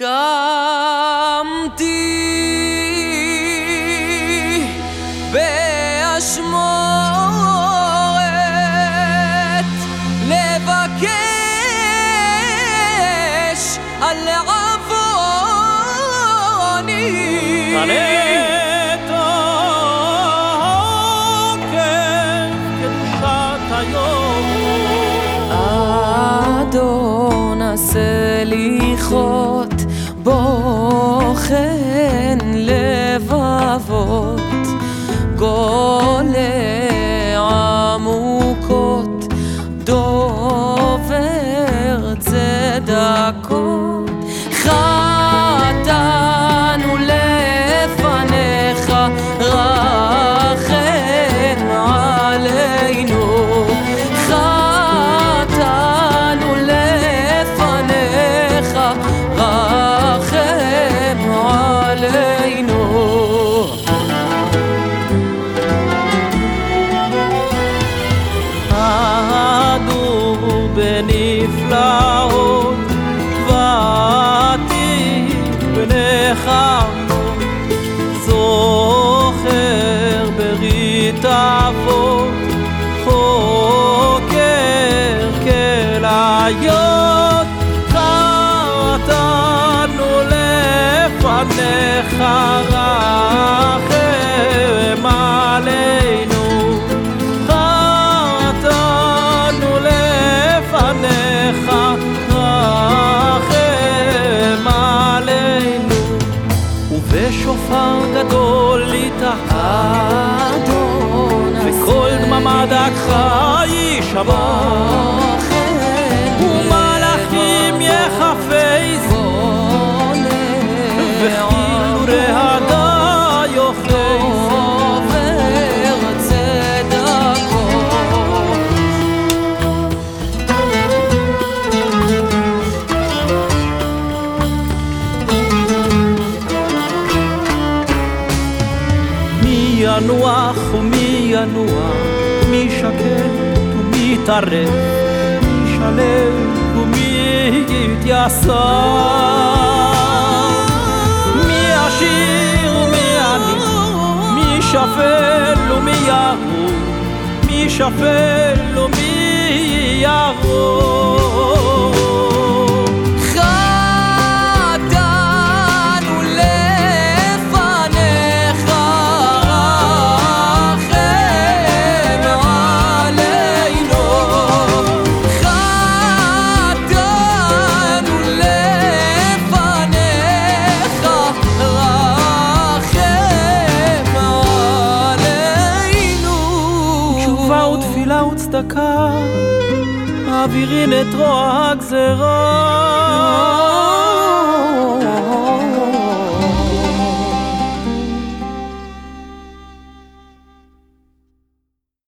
קמתי באשמורת לבקש על עווני. אדון הסליחות בוחן לבבות גולה עמוקות דובר צדקות בנפלאות ועתיק בנחמות זוכר ברית אבות חוקר כליות חטאנו לפניך רחם ובשופר גדול אדון וכל דממה דקה יישמע מי ינוח ומי ינוע, מי שקט ומי יטרף, מי שלם ומי יתייסר. מי עשיר ומי עני, מי שפל ומי ירוד, מי שפל ומי ירוד. ותפילה וצדקה, מעבירין את רוע הגזרה.